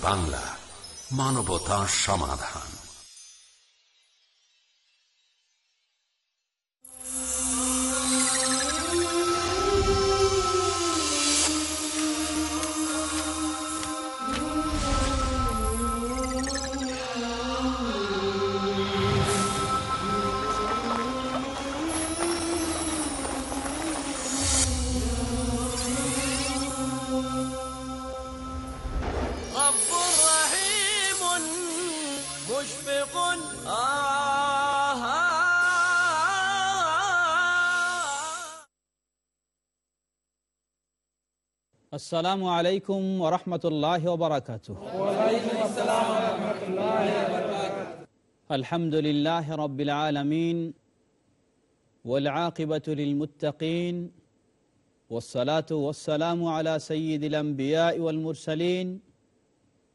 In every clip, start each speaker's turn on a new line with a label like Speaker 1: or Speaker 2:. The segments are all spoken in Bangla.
Speaker 1: বাংলা মানবতা সমাধান।
Speaker 2: আসসালামু আলাইকুম ওরহমতুল্লাহ ওবরাকাত আলহামদুলিল্লাহ রবিল আলমিন والعاقبة للمتقين والصلاة والسلام على سيد الأنبياء والمرسلين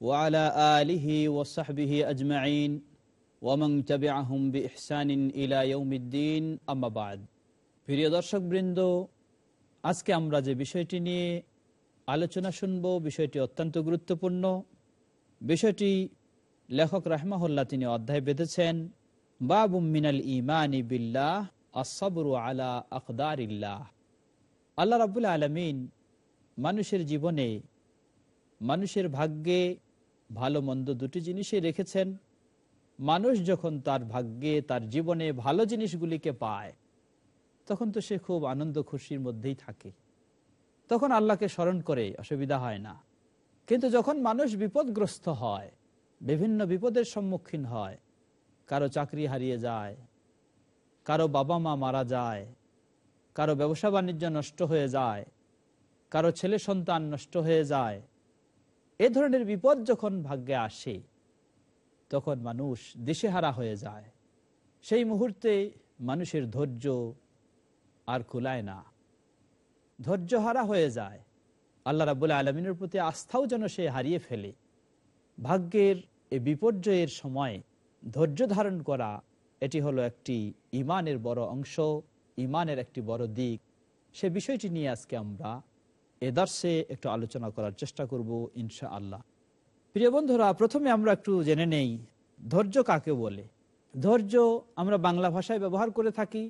Speaker 2: وعلى آله وصحبه أجمعين ومن تبعهم بإحسان إلى يوم الدين أما بعد প্রিয় দর্শক বৃন্দ আজকে আমরা যে বিষয়টি নিয়ে আলোচনা শুনব, বিষয়টি অত্যন্ত গুরুত্বপূর্ণ। বিষয়টি লেখক রাহমাহুল্লাহ তিনি অধ্যায় বেঁধেছেন বাবু মিনাল ইমানি বিল্লাহ আসাবরু আলা আকদারিল্লাহ। আল্লাহ রাবুল আলমিন মানুষের জীবনে মানুষের ভাগ্যে ভালো মন্দ দুটি জিনিসই রেখেছেন। মানুষ যখন তার ভাগ্যে, তার জীবনে ভালো জিনিসগুলিকে পায়, তখন তো সে খুব আনন্দ খুশির মধ্যেই থাকে। তখন আল্লাহকে স্মরণ করে অসুবিধা হয় না। কিন্তু যখন মানুষ বিপদগ্রস্ত হয়, বিভিন্ন বিপদের সম্মুখীন হয়, কারও চাকরি হারিয়ে যায়, কারও বাবা মা মারা যায়, কারও ব্যবসা বাণিজ্য নষ্ট হয়ে যায়, কারও ছেলে সন্তান নষ্ট হয়ে যায়, এ ধরনের বিপদ যখন ভাগ্যে আসে, তখন মানুষ দিশেহারা হয়ে যায়। সেই মুহূর্তে মানুষের ধৈর্য আর কুলায় না। ধৈর্যহারা হয়ে যায়। আল্লাহ রাবুল আলমিনের প্রতি আস্থাও যেন সে হারিয়ে ফেলে। ভাগ্যের এই বিপর্যয়ের সময় ধৈর্য ধারণ করা, এটি হলো একটি ইমানের বড় অংশ, ইমানের একটি বড় দিক। সে বিষয়টি নিয়ে আজকে আমরা এদার্সে একটু আলোচনা করার চেষ্টা করব ইনশা আল্লাহ প্রিয় বন্ধুরা, প্রথমে আমরা একটু জেনে নেই, ধৈর্য কাকে বলে? ধৈর্য আমরা বাংলা ভাষায় ব্যবহার করে থাকি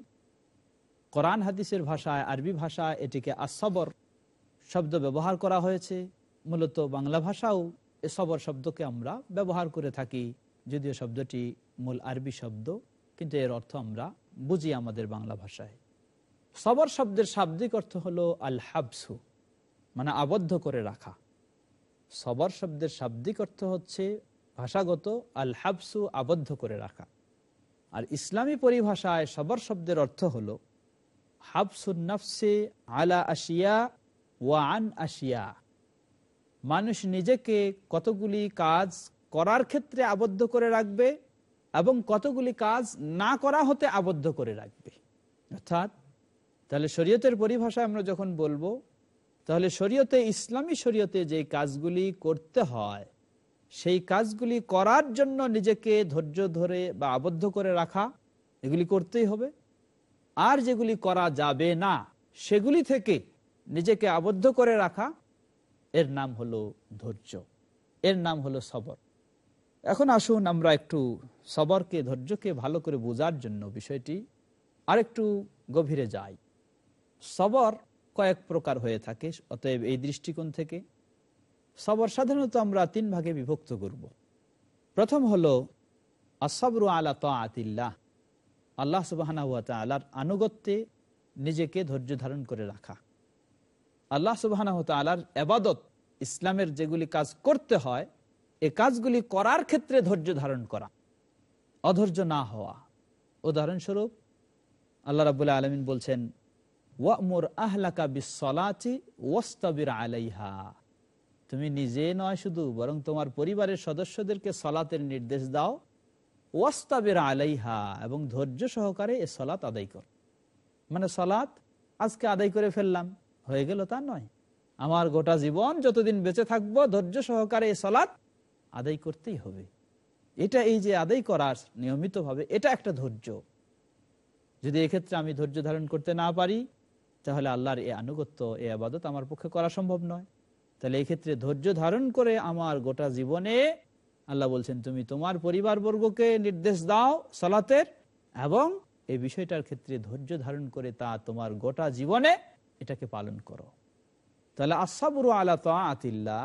Speaker 2: কোরআন হাদিসের ভাষায়, আরবি ভাষায় এটিকে আসবর শব্দ ব্যবহার করা হয়েছে। মূলত বাংলা ভাষাও এ সবর শব্দকে আমরা ব্যবহার করে থাকি। যদিও শব্দটি মূল আরবি শব্দ, কিন্তু এর অর্থ আমরা বুঝি আমাদের বাংলা ভাষায়। সবর শব্দের শাব্দিক অর্থ হলো আল হাবসু মানে আবদ্ধ করে রাখা। সবর শব্দের শাব্দিক অর্থ হচ্ছে ভাষাগত আল হাবসু আবদ্ধ করে রাখা। আর ইসলামী পরিভাষায় সবর শব্দের অর্থ হলো হাবসুন্নফসে আলা আসিয়া ওয়ান আসিয়া মানুষ নিজেকে কতগুলি কাজ করার ক্ষেত্রে আবদ্ধ করে রাখবে এবং কতগুলি কাজ না করা হতে আবদ্ধ করে রাখবে। অর্থাৎ, তাহলে শরীয়তের পরিভাষায় আমরা যখন বলব, তাহলে শরীয়তে, ইসলামী শরীয়তে যে কাজগুলি করতে হয়, সেই কাজগুলি করার জন্য নিজেকে ধৈর্য ধরে বা আবদ্ধ করে রাখা, এগুলি করতেই হবে। আর যেগুলি করা যাবে না, সেগুলি থেকে নিজেকে আবদ্ধ করে রাখা, এর নাম হলো ধৈর্য। এর নাম হলো সবর। এখন আসুন আমরা একটু সবরকে, ধৈর্যকে ভালো করে বোঝার জন্য বিষয়টি আরেকটু গভীরে যাই। সবর কয়েক প্রকার হয়ে থাকে, অতএব এই দৃষ্টিকোণ থেকে সবর সাধারণত আমরা তিন ভাগে বিভক্ত করব। প্রথম হলো আসাবরু আলা তাতিল্লাহ আল্লাহ সুবাহ আল্লাহর আনুগত্যে নিজেকে ধৈর্য ধারণ করে রাখা। আল্লাহ সুবাহ আল্লাহর এবাদত, ইসলামের যেগুলি কাজ করতে হয়, এ কাজগুলি করার ক্ষেত্রে ধৈর্য ধারণ করা, অধৈর্য না হওয়া। উদাহরণস্বরূপ, আল্লাহ রাবুল্লাহ আলমিন বলছেন, ওয়ামুর আহলাকা বিসলাচি ওয়াস্তাবির আলাইহা। তুমি নিজে নয় শুধু, বরং তোমার পরিবারের সদস্যদেরকে সলাতের নির্দেশ দাও ওয়াস্তাবির আলাইহা এবং ধৈর্য সহকারে এ সলাত আদায় কর। মানে সলাত আজকে আদায় করে ফেললাম, হয়ে গেল তা নয়। আমার গোটা জীবন যতদিন বেঁচে থাকব, ধৈর্য সহকারে এ সলাত আদায় করতেই হবে। এটা এই যে আদায় করার নিয়মিতভাবে, এটা একটা ধৈর্য। যদি এক্ষেত্রে আমি ধৈর্য ধারণ করতে না পারি, তাহলে আল্লাহর এ আনুগত্য, এ আবাদত আমার পক্ষে করা সম্ভব নয়। তাহলে এক্ষেত্রে ধৈর্য ধারণ করে আমার গোটা জীবনে আল্লাহ বলছেন, তুমি তোমার পরিবারবর্গকে নির্দেশ দাও সালাতের এবং এই বিষয়টার ক্ষেত্রে ধৈর্য ধারণ করে তা তোমার গোটা জীবনে এটাকে পালন করো। তাহলে আসাবুরু আলা আতিল্লাহ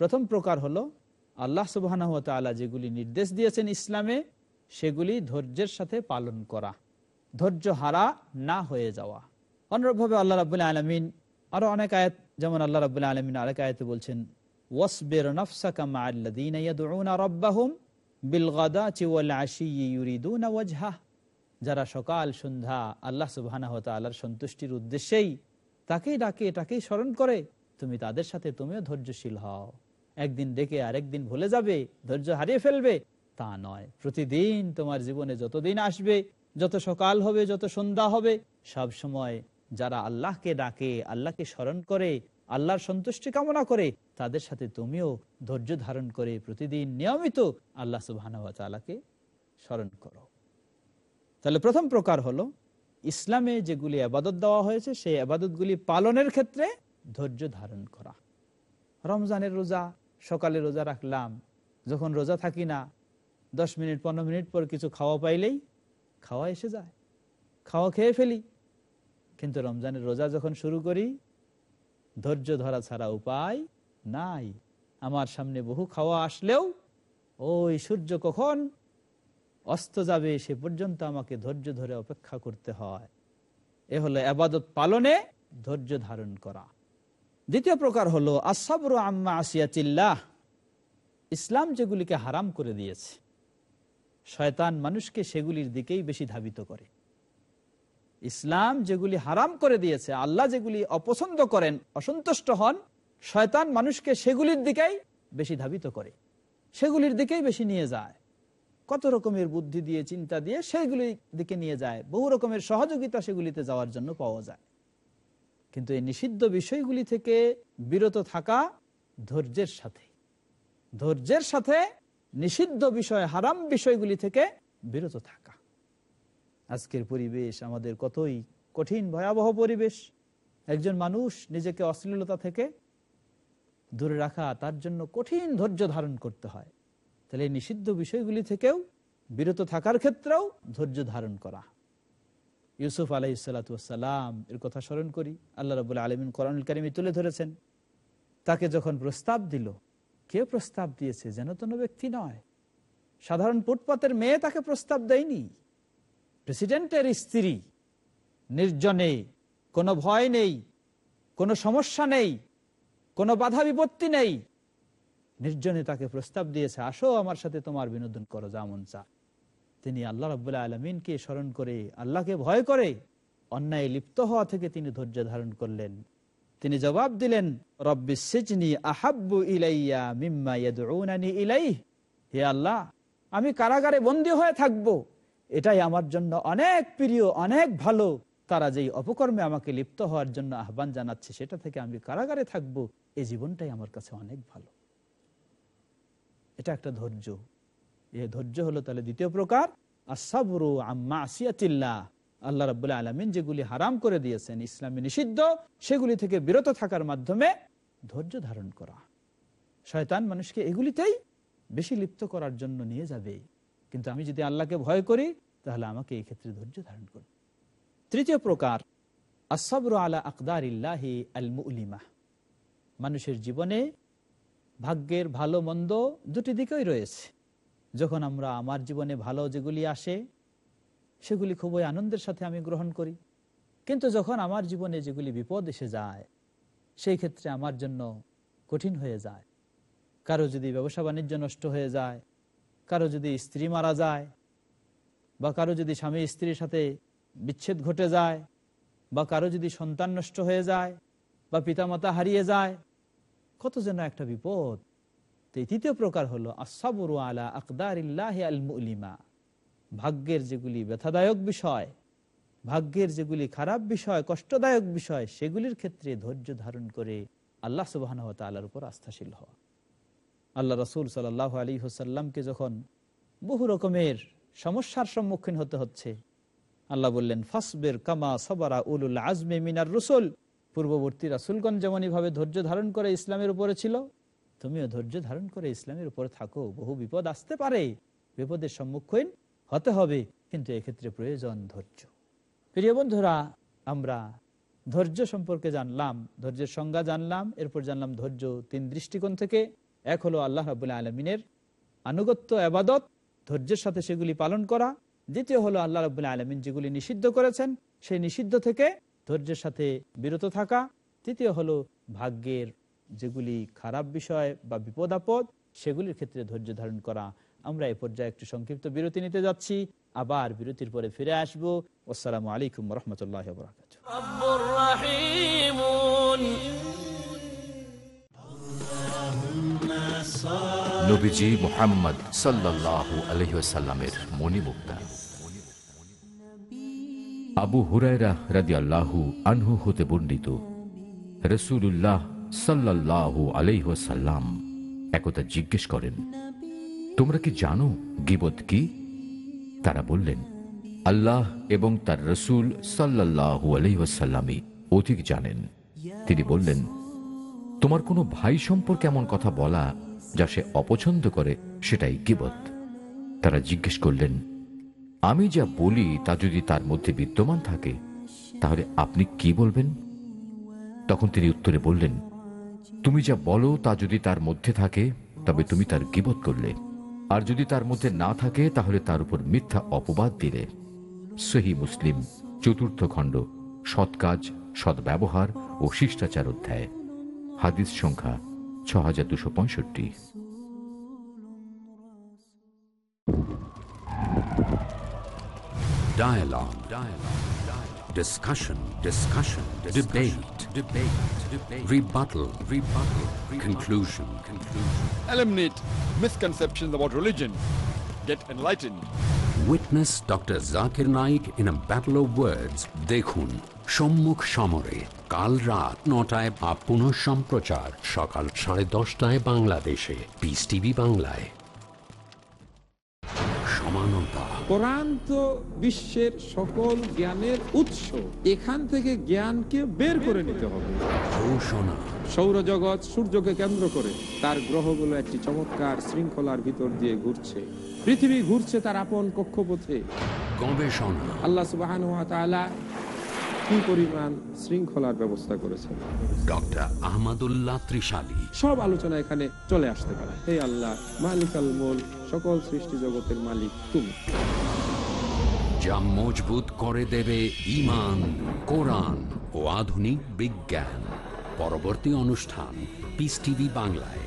Speaker 2: প্রথম প্রকার হলো আল্লাহ সুবাহ যেগুলি নির্দেশ দিয়েছেন ইসলামে, সেগুলি ধৈর্যের সাথে পালন করা, ধৈর্য হারা না হয়ে যাওয়া। অনুরূপভাবে আল্লাহ রাবুল্লাহ আলমিন আরও অনেক আয়াত, যেমন আল্লাহ রাবুল্লাহ আলমিন আরেক আয়াতে বলছেন ওয়াসবের যারা সকাল, সন্ধ্যা আল্লাহ সুবহানাহু ওয়া তাআলার সন্তুষ্টির উদ্দেশ্যেই তাকেই ডাকে তাকেই স্মরণ করে, তুমি তাদের সাথে তুমিও ধৈর্যশীল হও। একদিন ডেকে আরেকদিন ভুলে যাবে, ধৈর্য হারিয়ে ফেলবে, তা নয়। প্রতিদিন তোমার জীবনে যতদিন আসবে, যত সকাল হবে, যত সন্ধ্যা হবে, সব সময় যারা আল্লাহকে ডাকে, আল্লাহকে স্মরণ করে আল্লাহর সন্তুষ্টি কামনা করে, তাদের সাথে তুমিও ধৈর্য ধারণ করে প্রতিদিন নিয়মিত আল্লাহ সুবাহকে স্মরণ করো। তাহলে প্রথম প্রকার হলো, ইসলামে যেগুলি আবাদত দেওয়া হয়েছে, সেই আবাদতগুলি পালনের ক্ষেত্রে ধৈর্য ধারণ করা। রমজানের রোজা, সকালে রোজা রাখলাম, যখন রোজা থাকি না, দশ মিনিট, পনেরো মিনিট পর কিছু খাওয়া পাইলেই খাওয়া এসে যায়, খাওয়া খেয়ে ফেলি। কিন্তু রমজানের রোজা যখন শুরু করি ধৈর্য ধরা ছাড়া উপায় নাই। আমার সামনে বহু খাওয়া আসলেও ওই সূর্য কখন অস্ত যাবে সে পর্যন্ত আমাকে ধৈর্য ধরে অপেক্ষা করতে হয়। এ হলো আবাদত পালনে ধৈর্য ধারণ করা। দ্বিতীয় প্রকার হলো আসাবর আম্মা আসিয়া আসিয়াচিল্লাহ ইসলাম যেগুলিকে হারাম করে দিয়েছে, শয়তান মানুষকে সেগুলির দিকেই বেশি ধাবিত করে। ইসলাম যেগুলি হারাম করে দিয়েছে, আল্লাহ যেগুলি অপছন্দ করেন, অসন্তুষ্ট হন, শয়তান মানুষকে সেগুলির দিকেই বেশি ধাবিত করে, সেগুলির দিকেই বেশি নিয়ে যায়। কত রকমের বুদ্ধি দিয়ে, চিন্তা দিয়ে সেগুলির দিকে নিয়ে যায়, বহু রকমের সহযোগিতা সেগুলিতে যাওয়ার জন্য পাওয়া যায়। কিন্তু এই নিষিদ্ধ বিষয়গুলি থেকে বিরত থাকা ধৈর্যের সাথে ধৈর্যের সাথে নিষিদ্ধ বিষয়, হারাম বিষয়গুলি থেকে বিরত থাকা। আজকের পরিবেশ আমাদের কতই কঠিন, ভয়াবহ পরিবেশ। একজন মানুষ নিজেকে অশ্লীলতা থেকে দূরে রাখা, তার জন্য কঠিন ধৈর্য ধারণ করতে হয়। তাহলে এই নিষিদ্ধ বিষয়গুলি থেকেও বিরত থাকার ক্ষেত্রেও ধৈর্য ধারণ করা। ইউসুফ আলাই সালাতাম এর কথা স্মরণ করি। আল্লাহ রবুল্লা আলমিন কোরআনুল কারিমি তুলে ধরেছেন। তাকে যখন প্রস্তাব দিল, কে প্রস্তাব দিয়েছে? যেন কোনো ব্যক্তি নয়। সাধারণ ফুটপাতের মেয়ে তাকে প্রস্তাব দেয়নি। প্রেসিডেন্টের স্ত্রী নির্জনে কোনো ভয় নেই, কোনো সমস্যা নেই, কোনো বাধা বিপত্তি নেই। নির্জনে তাকে প্রস্তাব দিয়েছে, আসো আমার সাথে তোমার বিনোদন করো যেমন চা তিনি আল্লাহ রবাহ আলমিনকে স্মরণ করে আল্লাহকে ভয় করে অন্যায় লিপ্ত হওয়া থেকে তিনি ধৈর্য ধারণ করলেন। তিনি জবাব দিলেন রব্বিসিজনি আহাব্বু ইলাইয়া মিম্মা ইয়াদউনানি ইলাইহ। হে আল্লাহ, আমি কারাগারে বন্দী হয়ে থাকব। এটাই আমার জন্য অনেক প্রিয়, অনেক ভালো। তারা যেই অপকর্মে আমাকে লিপ্ত হওয়ার জন্য আহ্বান জানাচ্ছে, সেটা থেকে আমি কারাগারে থাকব। এই জীবনটাই আমার কাছে অনেক ভালো। এটা একটা ধৈর্য। এ ধৈর্য হলো তাহলে দ্বিতীয় প্রকার আসাবরু আম্মা আসিয়াতিল্লাহ আল্লাহ রাবুল্লাহ আলমিন যেগুলি হারাম করে দিয়েছেন, ইসলামী নিষিদ্ধ, সেগুলি থেকে বিরত থাকার মাধ্যমে ধৈর্য ধারণ করা। শয়তান মানুষকে এগুলিতেই বেশি লিপ্ত করার জন্য নিয়ে যাবে। কিন্তু আমি যদি আল্লাহকে ভয় করি, তাহলে আমাকে এই ক্ষেত্রে ধৈর্য ধারণ করবে তৃতীয় প্রকার আসাবর আলা আকদার ইল্লাহি আল মানুষের জীবনে ভাগ্যের ভালো, মন্দ দুটি দিকেই রয়েছে। যখন আমরা আমার জীবনে ভালো যেগুলি আসে, সেগুলি খুবই আনন্দের সাথে আমি গ্রহণ করি। কিন্তু যখন আমার জীবনে যেগুলি বিপদ এসে যায়, সেই ক্ষেত্রে আমার জন্য কঠিন হয়ে যায়। কারও যদি ব্যবসা বাণিজ্য নষ্ট হয়ে যায় কারও যদি স্ত্রী মারা যায়, বা কারও যদি স্বামী স্ত্রীর সাথে বিচ্ছেদ ঘটে যায়, বা কারও যদি সন্তান নষ্ট হয়ে যায়, বা পিতামাতা হারিয়ে যায়, কত যেন একটা বিপদ। তৃতীয় প্রকার হলো আসাবুর আলা আকদার আল ভাগ্যের যেগুলি ব্যথাদায়ক বিষয়, ভাগ্যের যেগুলি খারাপ বিষয়, কষ্টদায়ক বিষয়, সেগুলির ক্ষেত্রে ধৈর্য ধারণ করে আল্লাহ সুবাহ তালার উপর আস্থাশীল হওয়া। আল্লাহ রসুল সাল্লাহ আলী হোসাল্লামকে যখন বহু রকমের সমস্যার সম্মুখীন হতে হচ্ছে, আল্লাহ বললেন, ফাসবের কামা সবারা উলুল আজমে মিনার রসুল। পূর্ববর্তী রাসুলগঞ্জ যেমন ভাবে ধৈর্য ধারণ করে ইসলামের উপরে ছিল, তুমিও ধৈর্য ধারণ করে ইসলামের উপরে থাকো। বহু বিপদ আসতে পারে, বিপদের সম্মুখীন হতে হবে, কিন্তু এক্ষেত্রে প্রয়োজন ধৈর্য। প্রিয় বন্ধুরা, আমরা ধৈর্য সম্পর্কে জানলাম, ধৈর্যের সংজ্ঞা জানলাম, এরপর জানলাম ধৈর্য তিন দৃষ্টিকোণ থেকে। এক হলো আল্লাহ রাবুল্লাহ আলমিনের আনুগত্য, আবাদত, ধৈর্যের সাথে সেগুলি পালন করা। দ্বিতীয় হলো আল্লাহ রাবুল্লাহ আলমিন যেগুলি নিষিদ্ধ করেছেন, সেই নিষিদ্ধ থেকে ধৈর্যের সাথে বিরত থাকা। তৃতীয় হলো ভাগ্যের যেগুলি খারাপ বিষয় বা বিপদ আপদ সেগুলির ক্ষেত্রে ধৈর্য ধারণ করা। আমরা এ পর্যায়ে একটু সংক্ষিপ্ত বিরতি নিতে যাচ্ছি। আবার বিরতির পরে ফিরে আসব। আসসালামু আলাইকুম রহমতুল্লাহ
Speaker 3: নবীজি মোহাম্মদ সাল্লাহ আলহিসাল্লামের মণিমুক্তা। আবু হুরায়রা রাদি আল্লাহু আনহু হতে বর্ণিত রসুল্লাহ সাল্লাহু আলহ্লাম একতা জিজ্ঞেস করেন, তোমরা কি জানো গিবত কি? তারা বললেন, আল্লাহ এবং তার রসুল সাল্লাহু আলহিহাসাল্লামই অধিক জানেন। তিনি বললেন, তোমার কোনো ভাই সম্পর্কে এমন কথা বলা যা সে অপছন্দ করে সেটাই গিবত। তারা জিজ্ঞেস করলেন, আমি যা বলি তা যদি তার মধ্যে বিদ্যমান থাকে, তাহলে আপনি কি বলবেন? তখন তিনি উত্তরে বললেন, তুমি যা বলো তা যদি তার মধ্যে থাকে, তবে তুমি তার গিবত করলে। আর যদি তার মধ্যে না থাকে, তাহলে তার উপর মিথ্যা অপবাদ দিলে। সহি মুসলিম, চতুর্থ খণ্ড, সৎ কাজ সদ্ব্যবহার ও শিষ্টাচার অধ্যায়। হাদিস সংখ্যা ছ হাজার দুশো পঁয়ষট্টি
Speaker 1: Dialogue. Dialogue. Dialogue. Discussion. Discussion. Debate. Debate. Debate. Rebuttal. Rebuttal. Conclusion. Conclusion.
Speaker 4: eliminate misconceptions about religion, get enlightened.
Speaker 1: Witness Dr. Zakir Naik in a battle of words. দেখুন সম্মুখ সমরে কাল রাত নটায় বা পুনঃ সম্প্রচার সকাল সাড়ে দশটায় বাংলাদেশে। পিস টিভি বাংলায়। সমানতা।
Speaker 5: কোরআন তো বিশ্বের সকল জ্ঞানের উৎস এখান থেকে জ্ঞানকে বের করে নিতে হবে।
Speaker 1: ঘোষণা।
Speaker 5: সৌরজগৎ সূর্যকে কেন্দ্র করে তার গ্রহগুলো একটি চমৎকার শৃঙ্খলার ভিতর দিয়ে ঘুরছে। পৃথিবী ঘুরছে তার আপন কক্ষপথে।
Speaker 1: গবেষণা।
Speaker 5: আল্লাহ সুবাহ পরিমাণ শৃঙ্খলার ব্যবস্থা করেছেন।
Speaker 1: ডক্টর ত্রিশালী।
Speaker 5: সব আলোচনা এখানে চলে আসতে পারে। সকল সৃষ্টি জগতের মালিক
Speaker 1: যা মজবুত করে দেবে ইমান কোরআন ও আধুনিক বিজ্ঞান। পরবর্তী অনুষ্ঠান পিস টিভি বাংলায়।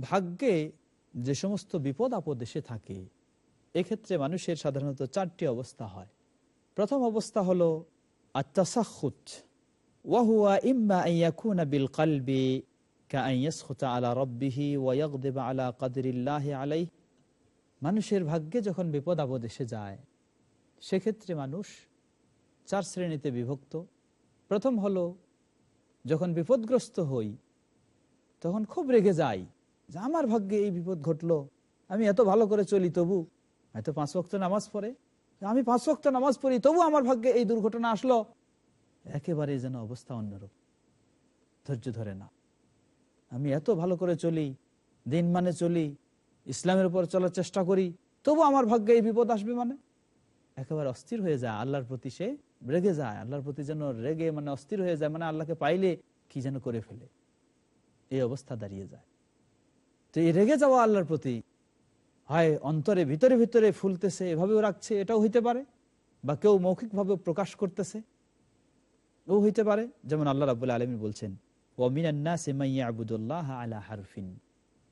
Speaker 2: ভাগ্যে যে সমস্ত বিপদ আপদ এসে থাকে, এক্ষেত্রে মানুষের সাধারণত চারটি অবস্থা হয়। প্রথম অবস্থা হল ইম্মা বিল আলা রব্বিহি ওয়াকদেবা আলা আলাই মানুষের ভাগ্যে যখন বিপদ আপদ এসে যায়, সেক্ষেত্রে মানুষ চার শ্রেণীতে বিভক্ত। প্রথম হলো, যখন বিপদগ্রস্ত হই, তখন খুব রেগে যায় যে আমার ভাগ্যে এই বিপদ ঘটলো, আমি এত ভালো করে চলি তবু, হয়তো পাঁচ ওয়াক্ত নামাজ পড়ে। আমি পাঁচ ওয়াক্ত নামাজ পড়ি, তবু আমার ভাগ্যে এই দুর্ঘটনা আসলো। একেবারে যেন অবস্থা অন্যরূপ ধৈর্য ধরে না আমি এত ভালো করে চলি, দিন মানে চলি, ইসলামের উপর চলার চেষ্টা করি, তবু আমার ভাগ্যে এই বিপদ আসবে মানে? একেবারে অস্থির হয়ে যায়, আল্লাহর প্রতি সে রেগে যায়। আল্লাহর প্রতি যেন রেগে মানে অস্থির হয়ে যায় মানে আল্লাহকে পাইলে কি যেন করে ফেলে। এই অবস্থা দাঁড়িয়ে যায়। তো এই রেগে যাওয়া আল্লাহর প্রতি, হয় অন্তরে ভিতরে ভিতরে ফুলতেছে, এভাবেও রাখছে, এটাও হইতে পারে, বা কেউ মৌখিকভাবে প্রকাশ করতেছে ও হইতে পারে। যেমন আল্লাহ রাবুল্লাহ আলমী বলছেন আবুদুল্লাহ আলা হারফিন।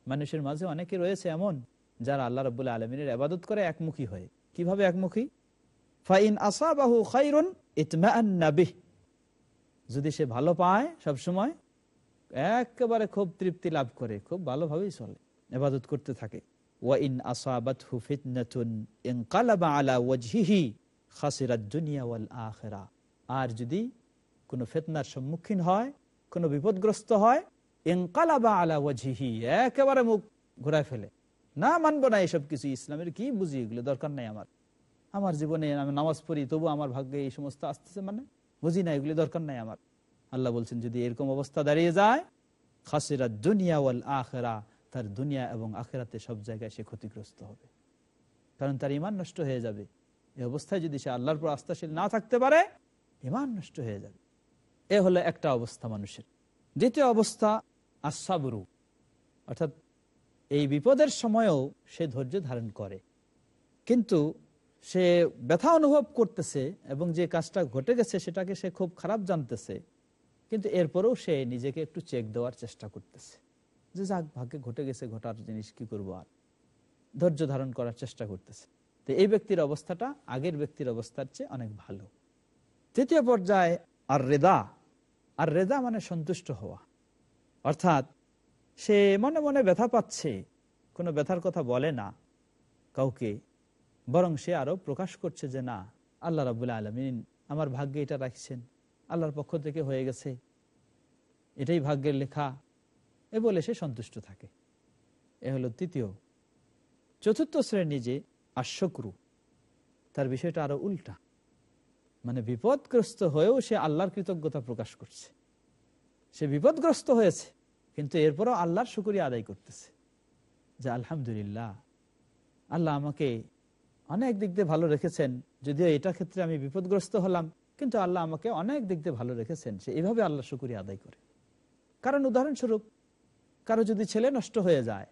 Speaker 2: মানুষের মাঝে অনেকে রয়েছে এমন, যারা আল্লাহ রবুল্লাহ আলমিনের আবাদত করে একমুখী হয়। কীভাবে একমুখী? ফাইন আসাবাহু খাইরুন ইতমাআন্নাবিহ যদি সে ভালো পায় সব সময় একেবারে খুব তৃপ্তি লাভ করে, খুব ভালোভাবেই চলে এবাদত করতে থাকে। আর যদি কোনো ফেতনার সম্মুখীন হয়, কোনো বিপদগ্রস্ত হয়, ইনকালাবা আলা ওয়াজহিহি, একেবারে মুখ ঘুরায় ফেলে। না, মানবো না এসব কিছু, ইসলামের কি বুঝি এগুলো, দরকার নাই আমার। আমার জীবনে আমি নামাজ পড়ি তবু আমার ভাগ্যে এই সমস্ত আসতেছে মানে বুঝি না এগুলি, দরকার নাই আমার। আল্লাহ বলছেন, যদি এরকম অবস্থা দাঁড়িয়ে যায়, খাসিরা দুনিয়া ওয়াল আখেরা, তার দুনিয়া এবং আখেরাতে সব জায়গায় সে ক্ষতিগ্রস্ত হবে। কারণ তার ইমান নষ্ট হয়ে যাবে। এই অবস্থায় যদি সে আল্লাহর পর আস্থাশীল না থাকতে পারে ইমান নষ্ট হয়ে যাবে। এ হলো একটা অবস্থা মানুষের। দ্বিতীয় অবস্থা আসাবরু অর্থাৎ এই বিপদের সময়েও সে ধৈর্য ধারণ করে। কিন্তু সে ব্যথা অনুভব করতেছে এবং যে কাজটা ঘটে গেছে, সেটাকে সে খুব খারাপ জানতেছে। কিন্তু এরপরেও সে নিজেকে একটু চেক দেওয়ার চেষ্টা করতেছে। যে যাক, ভাগ্যে ঘটে গেছে, ঘটার জিনিস কি করব আর? ধৈর্য ধারণ করার চেষ্টা করতেছে। তো এই ব্যক্তির অবস্থাটা আগের ব্যক্তির অবস্থার চেয়ে অনেক ভালো। তৃতীয় পর্যায়ে আর রেদা আর রেদা মানে সন্তুষ্ট হওয়া। অর্থাৎ সে মনে মনে ব্যথা পাচ্ছে, কোনো ব্যথার কথা বলে না কাউকে। বরং সে আরও প্রকাশ করছে যে, না, আল্লাহ রাবুল্লাহ আলমিন আমার ভাগ্যে এটা রাখছেন। আল্লাহর পক্ষ থেকে হয়ে গেছে। এটাই ভাগ্যের লেখা। এ বলে সে সন্তুষ্ট থাকে। এ হলো তৃতীয়। চতুর্থ শ্রেণি যে আশ্বক্রু তার বিষয়টা আরও উল্টা। মানে বিপদগ্রস্ত হয়েও সে আল্লাহর কৃতজ্ঞতা প্রকাশ করছে। সে বিপদগ্রস্ত হয়েছে, কিন্তু এরপরও আল্লাহর শুকুরিয়া আদায় করতেছে। যে আলহামদুলিল্লাহ, আল্লাহ আমাকে অনেক দিক দিয়ে ভালো রেখেছেন, যদিও এটা ক্ষেত্রে আমি বিপদগ্রস্ত হলাম। কিন্তু আল্লাহ আমাকে অনেক দিক দিয়ে ভালো রেখেছেন, সে এইভাবে আল্লাহ শুকুরিয়া আদায় করে। কারণ উদাহরণস্বরূপ, কারও যদি ছেলে নষ্ট হয়ে যায়,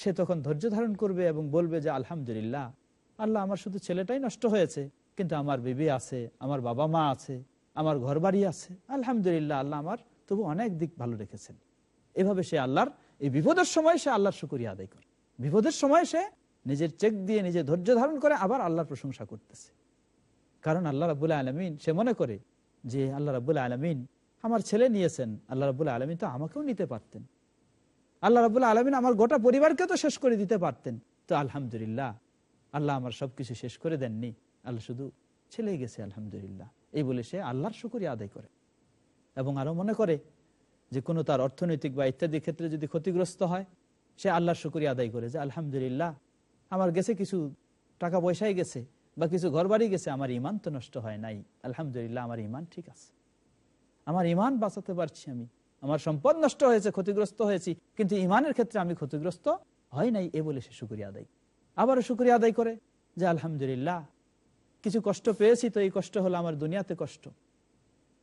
Speaker 2: সে তখন ধৈর্য ধারণ করবে এবং বলবে যে, আলহামদুলিল্লাহ, আল্লাহ আমার শুধু ছেলেটাই নষ্ট হয়েছে, কিন্তু আমার বিবি আছে, আমার বাবা মা আছে, আমার ঘর বাড়ি আছে। আলহামদুলিল্লাহ, আল্লাহ আমার তবু অনেক দিক ভালো রেখেছেন। এভাবে সে আল্লাহর, এই বিপদের সময় সে আল্লাহর শুকুরিয়া আদায় করে। বিপদের সময় সে নিজের চেক দিয়ে নিজে ধৈর্য ধারণ করে আবার আল্লাহর প্রশংসা করতেছে। কারণ আল্লাহ রাবুল্লাহ আলমিন সে মনে করে যে আল্লাহ রাবুল্লাহ আলমিন আমার ছেলে নিয়েছেন। আল্লাহ রাবুল্লাহ আলমিন তো আমাকেও নিতে পারতেন। আল্লাহ রাবুল্লাহ আলমিন আমার গোটা পরিবারকে তো শেষ করে দিতে পারতেন। তো আলহামদুলিল্লাহ, আল্লাহ আমার সবকিছু শেষ করে দেননি। আল্লাহ শুধু ছেলে গেছে, আলহামদুলিল্লাহ। এই বলে সে আল্লাহর শুকুরিয়া আদায় করে। এবং আরও মনে করে যে কোনো তার অর্থনৈতিক বা ইত্যাদি ক্ষেত্রে যদি ক্ষতিগ্রস্ত হয়, সে আল্লাহর শুকুরিয়া আদায় করে যে আলহামদুলিল্লাহ, আমার গেছে কিছু টাকা পয়সাই গেছে। বা কিছু ঘর বাড়ি গেছে, আমার ইমান তো নষ্ট হয় নাই। আলহামদুলিল্লাহ, আমার ইমান ঠিক আছে। আমার ইমান বাঁচাতে পারছি আমি। আমার সম্পদ নষ্ট হয়েছে, ক্ষতিগ্রস্ত হয়েছি, কিন্তু ইমানের ক্ষেত্রে আমি ক্ষতিগ্রস্ত হয় নাই, এ বলে সে শুক্রিয়া আদায়। আবারও শুক্রিয়া আদায় করে যে, আলহামদুলিল্লাহ, কিছু কষ্ট পেয়েছি তো এই কষ্ট হলো আমার দুনিয়াতে কষ্ট।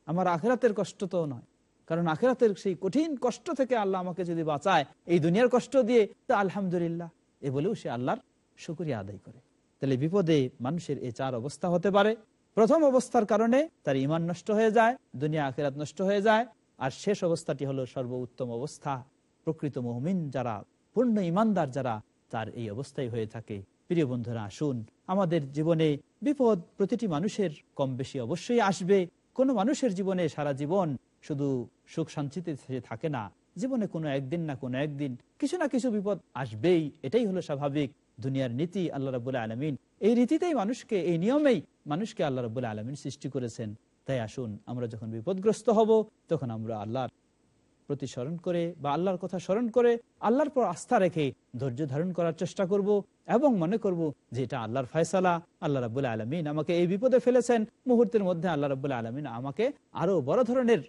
Speaker 2: আমার আখেরাতের কষ্ট তো নয়। কারণ আখেরাতের সেই কঠিন কষ্ট থেকে আল্লাহ আমাকে যদি বাঁচায়, এই দুনিয়ার কষ্ট দিয়ে, তো আলহামদুলিল্লাহ, এ বলেও সে আল্লাহর শুক্রিয়া আদায় করে। তাহলে বিপদে মানুষের এই চার অবস্থা হতে পারে। প্রথম অবস্থার কারণে তার ইমান নষ্ট হয়ে যায়, দুনিয়া আখেরাত নষ্ট হয়ে যায়, আর শেষ অবস্থাটি হলো সর্বোত্তম অবস্থা। প্রকৃত মহমিন যারা, পূর্ণ ইমানদার যারা, তার এই অবস্থায় হয়ে থাকে। প্রিয় বন্ধুরা, আসুন, আমাদের জীবনে বিপদ প্রতিটি মানুষের কম বেশি অবশ্যই আসবে। কোনো মানুষের জীবনে সারা জীবন শুধু সুখ শান্তিতে থাকে না। জীবনে কোনো একদিন না কোনো একদিন কিছু না কিছু বিপদ আসবেই, এটাই হলো স্বাভাবিক। দুনিয়ার নীতি আল্লাহ রাবুল্লাহ আলমিন। এই রীতিতেই মানুষকে, এই নিয়মেই মানুষকে আল্লাহ রাবুল্লাহ আলমিন সৃষ্টি করেছেন। তাই আসুন আমরা যখন বিপদগ্রস্ত হব, তখন আমরা আল্লাহর প্রতি স্মরণ করে বা আল্লাহর কথা স্মরণ করে আল্লাহর পর আস্থা রেখে ধৈর্য ধারণ করার চেষ্টা করব এবং মনে করব যে এটা আল্লাহর ফয়সালা, আল্লাহ রাবুল্লাহ আলমিন আমাকে এই বিপদে ফেলেছেন। মুহূর্তের মধ্যে আল্লাহ রাবুল্লাহ আলমিন আমাকে আরও বড় ধরনের,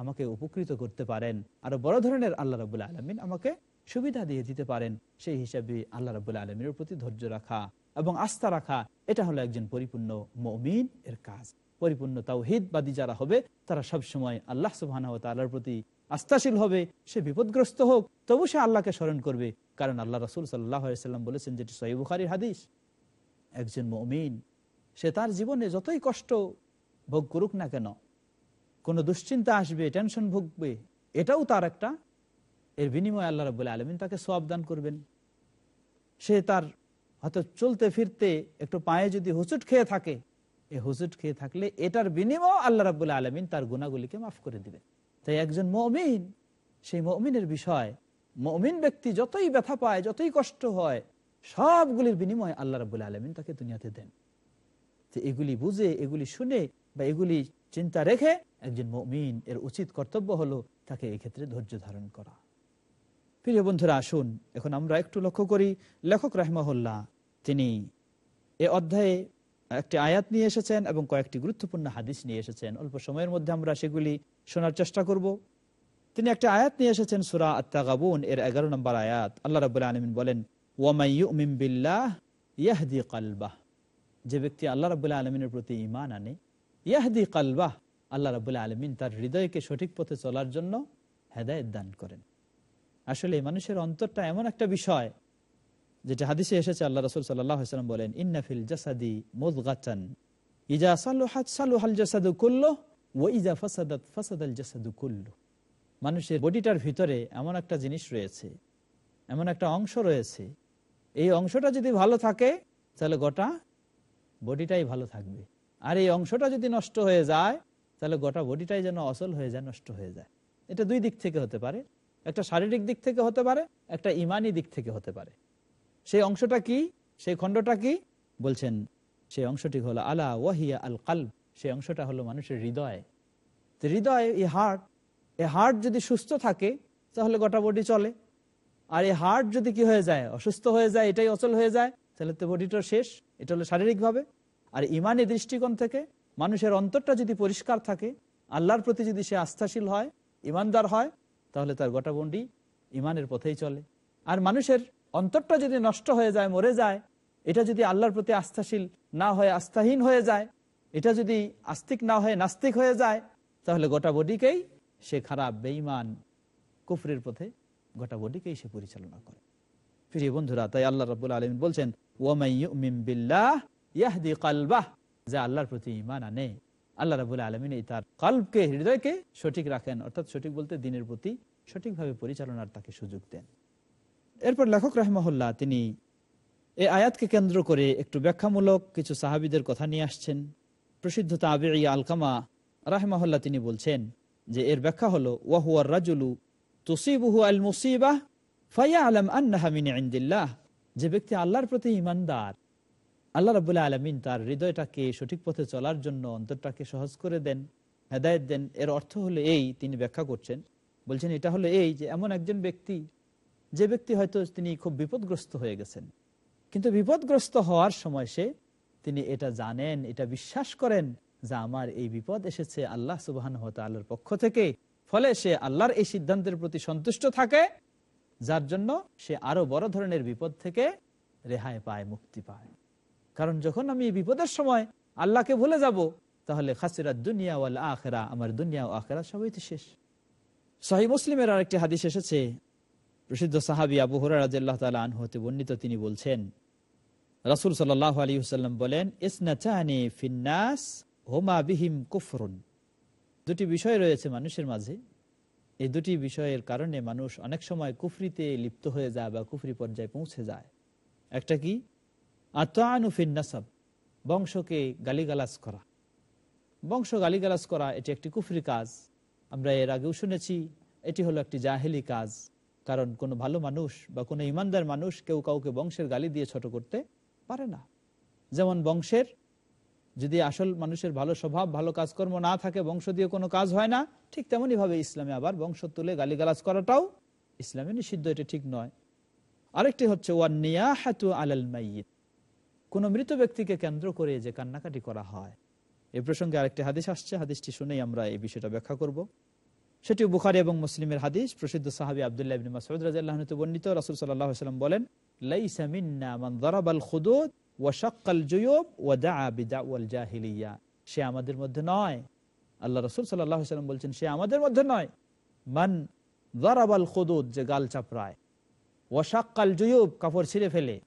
Speaker 2: আমাকে উপকৃত করতে পারেন। আরও বড় ধরনের আল্লাহ রাবুল্লাহ আলমিন আমাকে সুবিধা দিয়ে দিতে পারেন, সেই হিসাবে আল্লাহ রাবুল্লাহ আলমিনের প্রতি ধৈর্য রাখা এবং আস্থা রাখা, এটা হলো একজন পরিপূর্ণ মমিন এর কাজ। পরিপূর্ণ তাওহিদবাদী যারা হবে, তারা সব সময় আল্লাহ সুবাহ তাল্লাহর প্রতি আস্থাশীল হবে, সে বিপদগ্রস্ত হোক, তবু সে আল্লাহকে স্মরণ করবে। কারণ আল্লাহ রসুল সাল্লাম বলেছেন, যেটি সহিবুখারির হাদিস, একজন মমিন, সে তার জীবনে যতই কষ্ট ভোগ করুক না কেন, কোনো দুশ্চিন্তা আসবে, টেনশন ভুগবে, এটাও তার একটা এর বিনিময়ে আল্লাহ রব আলমিন তাকে সব দান করবেন। সে তার হয়তো চলতে ফিরতে একটু পায়ে যদি হুচুট খেয়ে থাকে এই হুচুট খেয়ে থাকলে এটার বিনিময় আল্লাহ রাবুল্লাহ আলমিন তার গুণাগুলিকে মাফ করে দিবেন। তাই একজন মমিন, সেই মমিনের বিষয়, মমিন ব্যক্তি যতই ব্যথা পায়, যতই কষ্ট হয়, সবগুলির বিনিময় আল্লাহ রাবুল্লাহ আলমিন তাকে দুনিয়াতে দেন। তো এগুলি বুঝে, এগুলি শুনে বা এগুলি চিন্তা রেখে একজন মমিন এর উচিত কর্তব্য হলো তাকে এক্ষেত্রে ধৈর্য ধারণ করা। প্রিয় বন্ধুরা, আসুন, এখন আমরা একটু লক্ষ্য করি লেখক রাহমাহুল্লাহ। তিনি এ অধ্যায়ে একটি আয়াত নিয়ে এসেছেন এবং কয়েকটি গুরুত্বপূর্ণ হাদিস নিয়ে এসেছেন। অল্প সময়ের মধ্যে আমরা সেগুলি শোনার চেষ্টা করব। তিনি একটা আয়াত নিয়ে এসেছেন, সুরা আত্মাগাবুন এর এগারো নম্বর আয়াত। আল্লাহ রাবুল আলমিন বলেন ওয়ামাইমিম বিল্লাহ ইয়াহদি কালবাহ। যে ব্যক্তি আল্লাহ রাবুল্লাহ আলমিনের প্রতি ইমান আনে, ইয়াহদি কালবাহ, আল্লাহ রাবুল্লাহ আলমিন তার হৃদয়কে সঠিক পথে চলার জন্য হেদায়ত দান করেন। আসলে মানুষের অন্তরটা এমন একটা বিষয়, যেটা হাদিসে এসেছে, আল্লাহ রসুল সাল্লাম বলেন ইন্নাফিল জাসাদি মুদগাচান ইজা সালুহাত সালুহাল জাসাদু কুল্লো ও ইজা ফাসাদাত ফাসাদাল জাসাদু কুল্লু। মানুষের বডিটার ভিতরে এমন একটা জিনিস রয়েছে, এমন একটা অংশ রয়েছে। এই অংশটা যদি ভালো থাকে, তাহলে গোটা বডিটাই ভালো থাকবে। আর এই অংশটা যদি নষ্ট হয়ে যায়, তাহলে গোটা বডিটাই যেন অচল হয়ে যায়, নষ্ট হয়ে যায়। এটা দুই দিক থেকে হতে পারে। একটা শারীরিক দিক থেকে হতে পারে, একটা ইমানি দিক থেকে হতে পারে। সেই অংশটা কি? সেই খণ্ডটা কি? বলছেন, সেই অংশটি হলো আলা ওয়াহিয়া আল কাল সেই অংশটা হলো মানুষের হৃদয়। হৃদয় এই হার্ট এই হার্ট যদি সুস্থ থাকে, তাহলে গোটা বডি চলে। আর এই হার্ট যদি কি হয়ে যায়? অসুস্থ হয়ে যায়, এটাই অচল হয়ে যায়, তাহলে তো বডিটা শেষ, এটা হলো শারীরিকভাবে। আর ইমানি দৃষ্টিকোণ থেকে মানুষের অন্তরটা যদি পরিষ্কার থাকে, আল্লাহর প্রতি যদি সে আস্থাশীল হয়, ইমানদার হয় তাহলে তার গোটা বন্ডি ইমানের পথেই চলে। আর মানুষের অন্তরটা যদি নষ্ট হয়ে যায়, মরে যায়, এটা যদি আল্লাহর প্রতি আস্থাশীল না হয়ে, আস্থাহীন হয়ে যায়, এটা যদি আস্তিক না হয়ে, নাস্তিক হয়ে যায়, তাহলে গোটা বডিকেই সে খারাপ, বেঈমান কুফরের পথে গোটা বডিকেই সে পরিচালনা করে। প্রিয় বন্ধুরা, তাই আল্লাহ রাবুল আলম বলছেন ওমাই বিল্লাহ ইয়াহদি কালবাহ যে আল্লাহর প্রতি ইমান আনে। আল্লাহ রাবুল আলমিন এই তার কাল্পকে হৃদয়কে সঠিক রাখেন। অর্থাৎ সঠিক বলতে দিনের প্রতি সঠিকভাবে পরিচালনার তাকে সুযোগ দেন। এরপর লেখক রাহমহল্লা তিনি এই আয়াতকে কেন্দ্র করে একটু ব্যাখ্যামূলক কিছু সাহাবিদের কথা নিয়ে আসছেন। প্রসিদ্ধ তাবে আলকামা রাহমাহল্লা তিনি বলছেন যে এর ব্যাখ্যা হলো ওয়াহুয়ার রাজুলু তুসিবুহু আল মুসিবাহ ফাইয়া আলম আন্নাহামিন ইন্দিল্লাহ। যে ব্যক্তি আল্লাহর প্রতি ইমানদার আল্লাহ রাবুল্লাহ আলমিন তার হৃদয়টাকে সঠিক পথে চলার জন্য অন্তরটাকে সহজ করে দেন, হেদায়ত দেন। এর অর্থ হলো এই, তিনি ব্যাখ্যা করছেন। বলছেন, এটা হলো এই যে এমন একজন ব্যক্তি, যে ব্যক্তি হয়তো তিনি খুব বিপদগ্রস্ত হয়ে গেছেন। কিন্তু বিপদগ্রস্ত হওয়ার সময় সে, তিনি এটা জানেন, এটা বিশ্বাস করেন যে আমার এই বিপদ এসেছে আল্লাহ সুবাহান আল্লাহর পক্ষ থেকে। ফলে সে আল্লাহর এই সিদ্ধান্তের প্রতি সন্তুষ্ট থাকে, যার জন্য সে আরও বড় ধরনের বিপদ থেকে রেহাই পায়, মুক্তি পায়। কারণ যখন আমি এই বিপদের সময় আল্লাহকে ভুলে যাব, তাহলে খাসিরা দুনিয়া ওয়াল আখেরা, আমার দুনিয়া ও আখেরা সবই তো শেষ। সাহি মুসলিমের আরেকটি হাদিস এসেছে, প্রসিদ্ধ সাহাবি আবু হরাহ তালা আনহতে বর্ণিত, তিনি বলছেন, রাসুল সাল্লাহ আলী হুসাল্লাম বলেন ইসনাচানি ফিন্নাস, হোমা বিহিম কুফরুন। দুটি বিষয় রয়েছে মানুষের মাঝে। এই দুটি বিষয়ের কারণে মানুষ অনেক সময় কুফরিতে লিপ্ত হয়ে যায় বা কুফরি পর্যায়ে পৌঁছে যায়। একটা কি? নাসাব, বংশকে গালিগালাজ করা। বংশ গালিগালাজ করা, এটি একটি কুফরি কাজ। আমরা এর আগেও শুনেছি, এটি হলো একটি জাহেলি কাজ। কারণ কোনো ভালো মানুষ বা কোনো ইমানদার মানুষ কেউ কাউকে বংশের গালি দিয়ে ছোট করতে পারে না। যেমন বংশের, যদি আসল মানুষের ভালো স্বভাব, ভালো কাজকর্ম না থাকে, বংশ দিয়ে কোনো কাজ হয় না, ঠিক তেমনই ভাবে ইসলামে আবার বংশ তুলে গালিগালাজ করাটাও ইসলামে নিষিদ্ধ, এটা ঠিক নয়। আরেকটি হচ্ছে ওয়ান্নিয়া হাতু আলাল মাইয়িত। কোন মৃত ব্যক্তিকে কেন্দ্র করে যে কান্নাকাটি করা হয়। এই প্রসঙ্গে আরেকটি হাদিস আসছে। হাদিসটি শুনেই আমরা এই বিষয়টা ব্যাখ্যা করব। সেটি বুখারি এবং মুসলিমের হাদিস। প্রসিদ্ধ সাহাবি আবদুল্লাহ ইবনে মাসউদ রাদিয়াল্লাহু বর্ণিত। রাসূল সাল্লাম বলেন, লাইসা মিন্না মান দারাবাল খুদুদ ওয়া শাক্কাল সে আমাদের মধ্যে নয়। আল্লাহ রাসূল সাল্লাল্লাহু সাল্লাম বলছেন, সে আমাদের মধ্যে নয়। মান দারাবাল খুদুদ, যে গাল চাপড়ায়। ওয়া শাক্কাল জুয়ুব, কাপড় ছিঁড়ে ফেলে।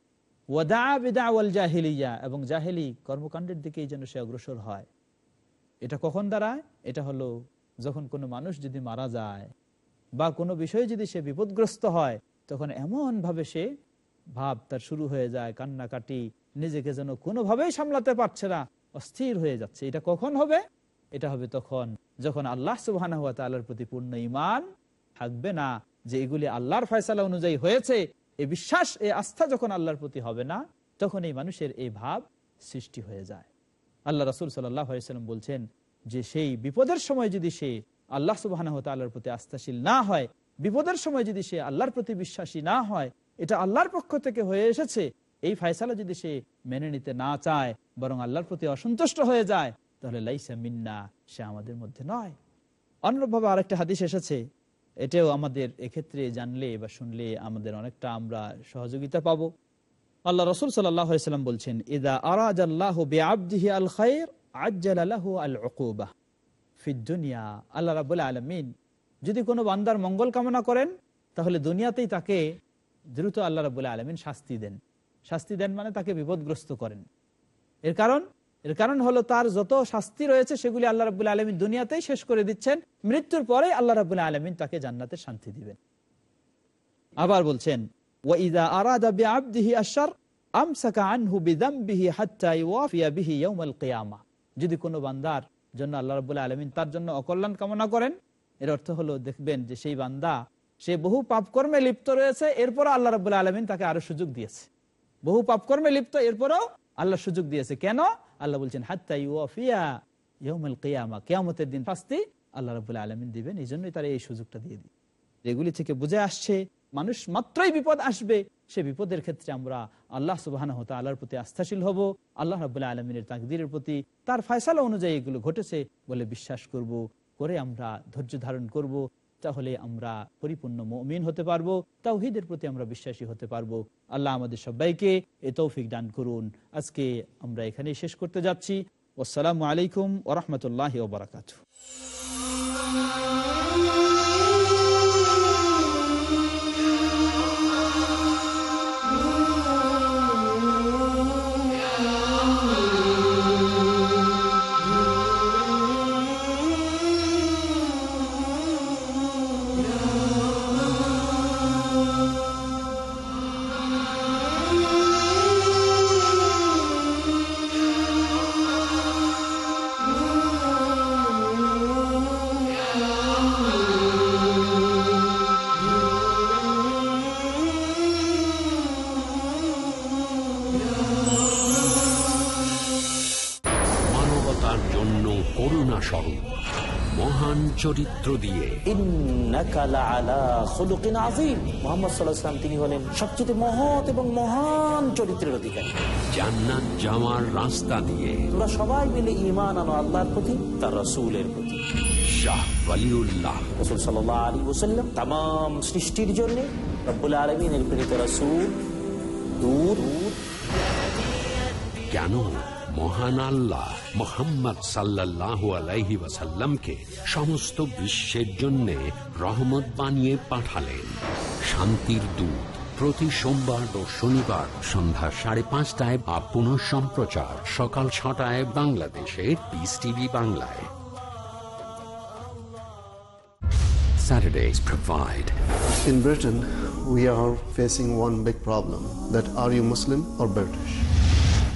Speaker 2: এবং জাহেলি কর্মকাণ্ডের দিকেই যেন সে অগ্রসর হয়। এটা কখন দাঁড়ায়? এটা হলো যখন কোনো মানুষ যদি মারা যায় বা কোনো বিষয়ে যদি সে বিপদগ্রস্ত হয়, তখন এমন ভাবে সে ভাব তার শুরু হয়ে যায়, কান্নাকাটি, নিজেকে যেন কোনোভাবেই সামলাতে পারছে না, অস্থির হয়ে যাচ্ছে। এটা কখন হবে? এটা হবে তখন যখন আল্লাহ সুবাহ প্রতি পূর্ণ ইমান থাকবে না, যে এগুলি আল্লাহর ফয়সালা অনুযায়ী হয়েছে এই বিশ্বাস, এই আস্থা যখন আল্লাহর প্রতি হবে না, তখন এই মানুষের এই ভাব সৃষ্টি হয়ে যায়। আল্লাহ রসুল সাল্লাম বলছেন যে সেই বিপদের সময় যদি সে আল্লাহ সুবাহ তাল্লাহর প্রতি আস্থাশীল না হয়, বিপদের সময় যদি সে আল্লাহর প্রতি বিশ্বাসী না হয়, এটা আল্লাহর পক্ষ থেকে হয়ে এসেছে। এই ফায়সালা যদি সে মেনে নিতে না চায়, বরং আল্লাহর প্রতি অসন্তুষ্ট হয়ে যায়, তাহলে লাইসা মিন্না, সে আমাদের মধ্যে নয়। অন্যভাবে আরেকটা হাদিস এসেছে এটাও আমাদের এক্ষেত্রে জানলে বা শুনলে আমাদের অনেকটা আমরা সহযোগিতা পাবো। আল্লাহ রসুল সাল্লাম বলছেন আল্লাহ রাবুল আলমিন, যদি কোনো বান্দার মঙ্গল কামনা করেন, তাহলে দুনিয়াতেই তাকে দ্রুত আল্লাহ রাবুল আলমিন শাস্তি দেন। শাস্তি দেন মানে তাকে বিপদগ্রস্ত করেন। এর কারণ? এর কারণ হলো তার যত শাস্তি রয়েছে সেগুলি আল্লাহ রাবুল আলমিন দুনিয়াতেই শেষ করে দিচ্ছেন। মৃত্যুর পরে আল্লাহ রাবুল আলমিন তাকে জান্নাতে শান্তি দিবেন। আবার বলছেন যদি কোনো বান্দার জন্য আল্লাহ রাব্বুল আলামিন তার জন্য অকল্যাণ কামনা করেন, এর অর্থ হলো দেখবেন যে সেই বান্দা, সে বহু পাপকর্মে লিপ্ত রয়েছে, এরপরও আল্লাহ রাব্বুল আলামিন তাকে আরও সুযোগ দিয়েছে। বহু পাপকর্মে লিপ্ত, এরপরও আল্লাহ সুযোগ দিয়েছে। কেন? আল্লাহ বলছেন, হাত্তা দিন শাস্তি আল্লাহ রাব্বুল আলামিন দিবেন। এই জন্যই তারা এই সুযোগটা দিয়ে দিই এগুলি থেকে বুঝে আসছে, মানুষ মাত্রই বিপদ আসবে, সে বিপদের ক্ষেত্রে আমরা আল্লাহ সুবাহ আল্লাহর প্রতি আস্থাশীল হব। আল্লাহ রাবুল্লাহ আলমিনের তাকদিরের প্রতি তার ফয়সালা অনুযায়ী এগুলো ঘটেছে বলে বিশ্বাস করব, করে আমরা ধৈর্য ধারণ করব। তাহলে আমরা পরিপূর্ণ মমিন হতে পারব, তাওহিদের প্রতি আমরা বিশ্বাসী হতে পারব। আল্লাহ আমাদের সবাইকে এ তৌফিক দান করুন। আজকে আমরা এখানে শেষ করতে যাচ্ছি। আসসালামু আলাইকুম ওরহমতুল্লাহ ওবরাকাত
Speaker 1: করুণা স্বরূপ মহান চরিত্র দিয়ে।
Speaker 6: তিনি হলেন সবচেয়ে মহৎ এবং মহান চরিত্রের অধিকারী।
Speaker 1: জান্নাত রাস্তা দিয়ে।
Speaker 6: সবাই মিলে ইমান আনো আল্লাহর প্রতি তার রসুলের প্রতি।
Speaker 1: শাহ
Speaker 6: আলী সৃষ্টির রসুল। দূর।
Speaker 1: কেন? মহান আল্লাহ মোহাম্মদ সাল্লাহ আলাইহি ওয়াসাল্লামকে সমস্ত বিশ্বের জন্য রহমত বানিয়ে পাঠালেন। শান্তির দূত প্রতি সোমবার ও শনিবার সন্ধ্যা সাড়ে পাঁচটায় বা পুনঃ সম্প্রচার সকাল ছটায় বাংলাদেশে পিস টিভি বাংলায়। Saturdays provide.
Speaker 7: In Britain, we are facing one big problem that are you Muslim or British?